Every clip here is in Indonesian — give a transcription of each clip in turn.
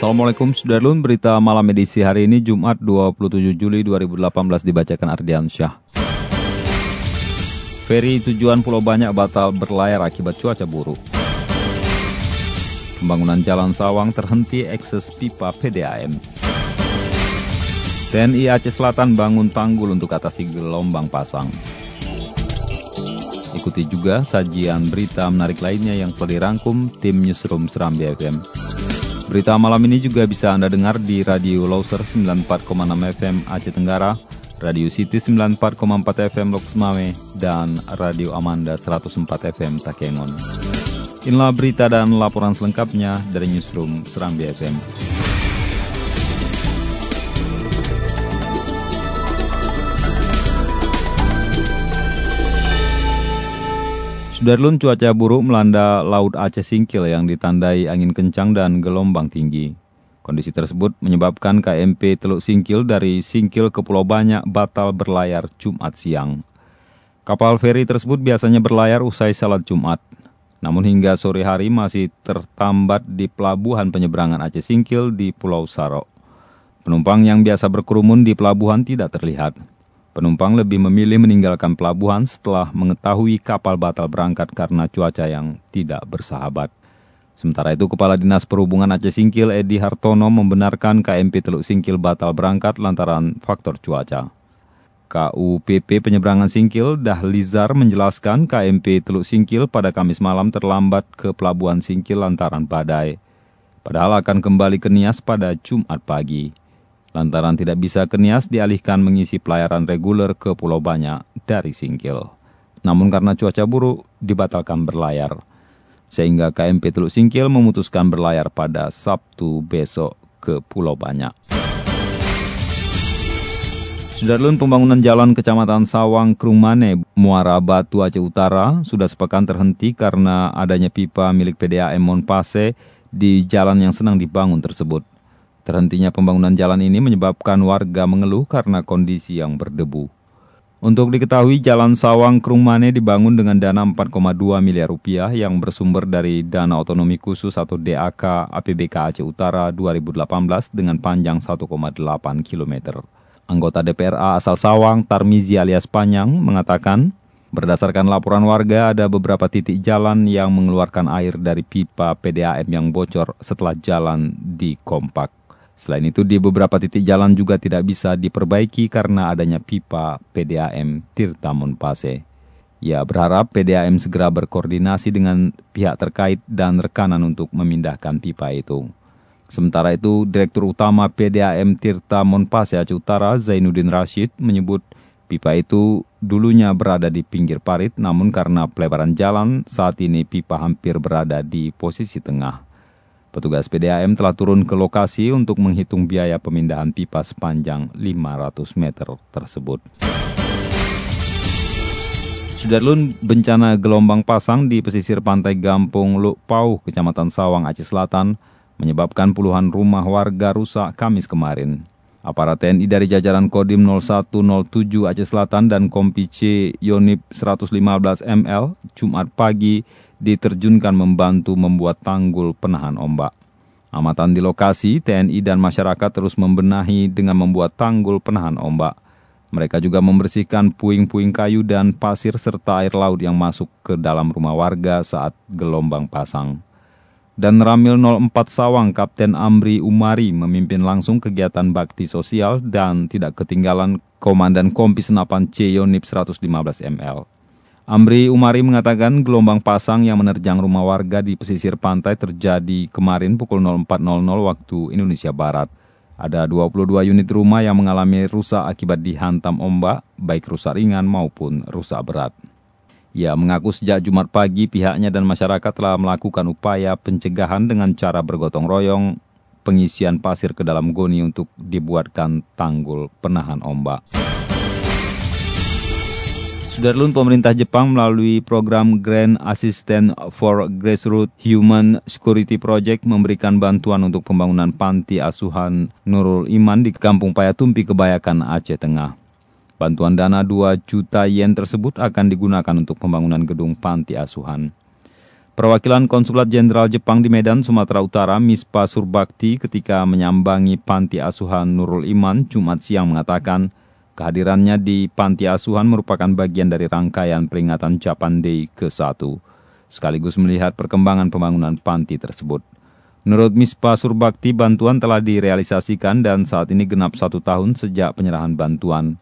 Assalamualaikum Sudarlun, berita malam edisi hari ini Jumat 27 Juli 2018 dibacakan Ardian Syah. Feri tujuan Pulau Banyak batal berlayar akibat cuaca buruk. Pembangunan Jalan Sawang terhenti ekses pipa PDAM. TNI Aceh Selatan bangun tanggul untuk atasi gelombang pasang. Ikuti juga sajian berita menarik lainnya yang telah dirangkum tim Newsroom Seram BFM. Berita malam ini juga bisa Anda dengar di Radio Loser 94,6 FM Aceh Tenggara, Radio City 94,4 FM Loks Mame, dan Radio Amanda 104 FM Takengon. Inilah berita dan laporan selengkapnya dari Newsroom Serambi FM. Sudarlun cuaca buruk melanda Laut Aceh Singkil yang ditandai angin kencang dan gelombang tinggi. Kondisi tersebut menyebabkan KMP Teluk Singkil dari Singkil ke Pulau Banyak batal berlayar Jumat siang. Kapal feri tersebut biasanya berlayar usai salat Jumat. Namun hingga sore hari masih tertambat di pelabuhan penyeberangan Aceh Singkil di Pulau Sarok. Penumpang yang biasa berkerumun di pelabuhan tidak terlihat. Penumpang lebih memilih meninggalkan pelabuhan setelah mengetahui kapal batal berangkat karena cuaca yang tidak bersahabat. Sementara itu, Kepala Dinas Perhubungan Aceh Singkil Edi Hartono membenarkan KMP Teluk Singkil batal berangkat lantaran faktor cuaca. KUPP Penyeberangan Singkil Dahlizar menjelaskan KMP Teluk Singkil pada Kamis malam terlambat ke Pelabuhan Singkil lantaran badai. Padahal akan kembali ke Nias pada Jumat pagi. Lantaran tidak bisa ke Nias dialihkan mengisi pelayaran reguler ke Pulau Banyak dari Singkil. Namun karena cuaca buruk, dibatalkan berlayar. Sehingga KMP Teluk Singkil memutuskan berlayar pada Sabtu besok ke Pulau Banyak. Sudarlun pembangunan jalan Kecamatan Sawang, Krumane, Muara Batu Aceh Utara sudah sepekan terhenti karena adanya pipa milik PDAM Monpase di jalan yang sedang dibangun tersebut. Terhentinya pembangunan jalan ini menyebabkan warga mengeluh karena kondisi yang berdebu. Untuk diketahui, Jalan Sawang Krumane dibangun dengan dana 4,2 miliar rupiah yang bersumber dari Dana Otonomi Khusus atau DAK APBK Aceh Utara 2018 dengan panjang 1,8 km. Anggota DPRA asal Sawang, Tarmizi alias Panyang, mengatakan, berdasarkan laporan warga ada beberapa titik jalan yang mengeluarkan air dari pipa PDAM yang bocor setelah jalan dikompak. Selain itu, di beberapa titik jalan juga tidak bisa diperbaiki karena adanya pipa PDAM Tirtamun Pase. Ia berharap PDAM segera berkoordinasi dengan pihak terkait dan rekanan untuk memindahkan pipa itu. Sementara itu, Direktur Utama PDAM Tirta Monpase Aceh Utara Zainuddin Rashid menyebut pipa itu dulunya berada di pinggir parit namun karena pelebaran jalan saat ini pipa hampir berada di posisi tengah. Petugas PDAM telah turun ke lokasi untuk menghitung biaya pemindahan pipa sepanjang 500 meter tersebut. Sudarlun bencana gelombang pasang di pesisir pantai Gampung Luk Pau, Kecamatan Sawang, Aceh Selatan, menyebabkan puluhan rumah warga rusak Kamis kemarin. Aparat TNI dari jajaran Kodim 0107 Aceh Selatan dan Kompi C Yonip 115 ML Jumat pagi diterjunkan membantu membuat tanggul penahan ombak. Amatan di lokasi, TNI dan masyarakat terus membenahi dengan membuat tanggul penahan ombak. Mereka juga membersihkan puing-puing kayu dan pasir serta air laut yang masuk ke dalam rumah warga saat gelombang pasang. Dan Ramil 04 Sawang Kapten Amri Umari memimpin langsung kegiatan bakti sosial dan tidak ketinggalan Komandan Kompi Senapan C Yonip 115 ml. Amri Umari mengatakan gelombang pasang yang menerjang rumah warga di pesisir pantai terjadi kemarin pukul 04.00 waktu Indonesia Barat. Ada 22 unit rumah yang mengalami rusak akibat dihantam ombak, baik rusak ringan maupun rusak berat. Ia mengaku sejak Jumat pagi pihaknya dan masyarakat telah melakukan upaya pencegahan dengan cara bergotong royong pengisian pasir ke dalam goni untuk dibuatkan tanggul penahan ombak. Sudarlun pemerintah Jepang melalui program Grand Assistant for Grassroots Human Security Project memberikan bantuan untuk pembangunan panti asuhan Nurul Iman di Kampung Payatumpi Kebayakan Aceh Tengah. Bantuan dana 2 juta yen tersebut akan digunakan untuk pembangunan gedung panti asuhan. Perwakilan Konsulat Jenderal Jepang di Medan, Sumatera Utara, Mispa Surbakti ketika menyambangi panti asuhan Nurul Iman Jumat siang mengatakan, Kehadirannya di panti asuhan merupakan bagian dari rangkaian peringatan Japan Day ke-1, sekaligus melihat perkembangan pembangunan panti tersebut. Menurut Mispa Surbakti, bantuan telah direalisasikan dan saat ini genap satu tahun sejak penyerahan bantuan.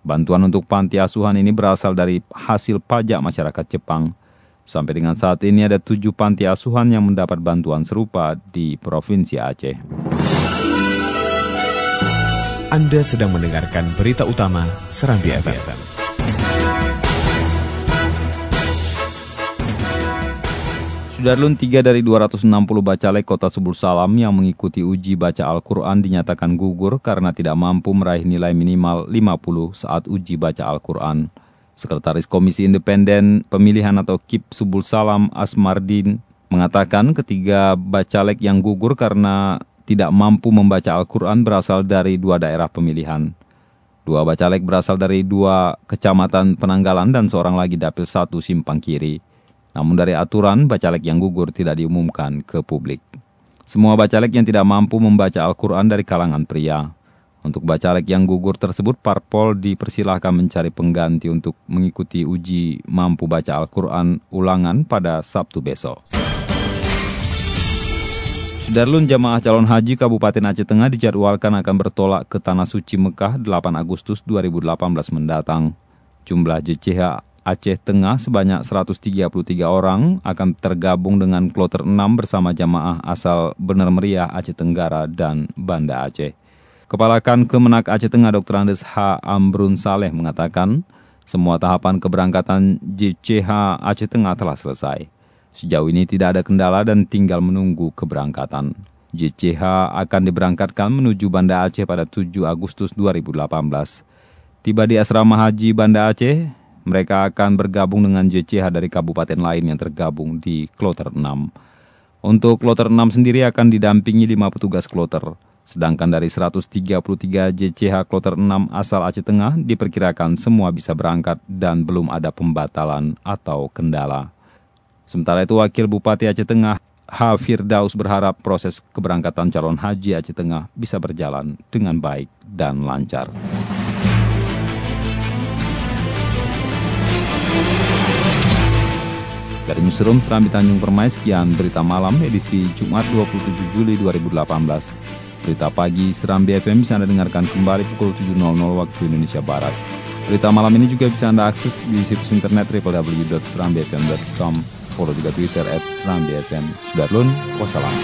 Bantuan untuk panti asuhan ini berasal dari hasil pajak masyarakat Jepang. Sampai dengan saat ini ada tujuh panti asuhan yang mendapat bantuan serupa di Provinsi Aceh. Anda sedang mendengarkan berita utama Serambi FM. Sudarlun tiga dari 260 bacalek kota Subul Salam yang mengikuti uji baca Al-Quran dinyatakan gugur karena tidak mampu meraih nilai minimal 50 saat uji baca Al-Quran. Sekretaris Komisi Independen Pemilihan atau KIP Subul Salam Asmardin mengatakan ketiga bacalek yang gugur karena tidak mampu membaca Al-Quran berasal dari dua daerah pemilihan. Dua bacalek berasal dari dua kecamatan penanggalan dan seorang lagi dapil satu simpang kiri. Namun dari aturan, bacalek yang gugur tidak diumumkan ke publik. Semua bacalek yang tidak mampu membaca Al-Quran dari kalangan pria. Untuk bacalek yang gugur tersebut, Parpol dipersilahkan mencari pengganti untuk mengikuti uji mampu baca Al-Quran ulangan pada Sabtu besok. Darlun jamaah calon haji Kabupaten Aceh Tengah dijadwalkan akan bertolak ke Tanah Suci Mekah 8 Agustus 2018 mendatang. Jumlah JCH Aceh Tengah sebanyak 133 orang akan tergabung dengan kloter 6 bersama jamaah asal Bener Meriah Aceh Tenggara dan Banda Aceh. Kepala Kan Kemenak Aceh Tengah Dr. Andes H. Ambrun Saleh mengatakan, semua tahapan keberangkatan JCH Aceh Tengah telah selesai. Sejauh ini tidak ada kendala dan tinggal menunggu keberangkatan. JCH akan diberangkatkan menuju Banda Aceh pada 7 Agustus 2018. Tiba di asrama haji Banda Aceh, mereka akan bergabung dengan JCH dari kabupaten lain yang tergabung di Kloter 6. Untuk Kloter 6 sendiri akan didampingi 5 petugas kloter. Sedangkan dari 133 JCH Kloter 6 asal Aceh Tengah diperkirakan semua bisa berangkat dan belum ada pembatalan atau kendala. Sementara itu Wakil Bupati Aceh Tengah H. Firdaus berharap proses keberangkatan calon haji Aceh Tengah bisa berjalan dengan baik dan lancar. Dari Newsroom Serambi Tanjung Permai, sekian berita malam edisi Jumat 27 Juli 2018. Berita pagi Serambi FM bisa Anda dengarkan kembali pukul 7.00 waktu Indonesia Barat. Berita malam ini juga bisa Anda akses di situs internet www.serambifm.com follow juga Twitter at Senam di FM Sudarlun. Wassalamu.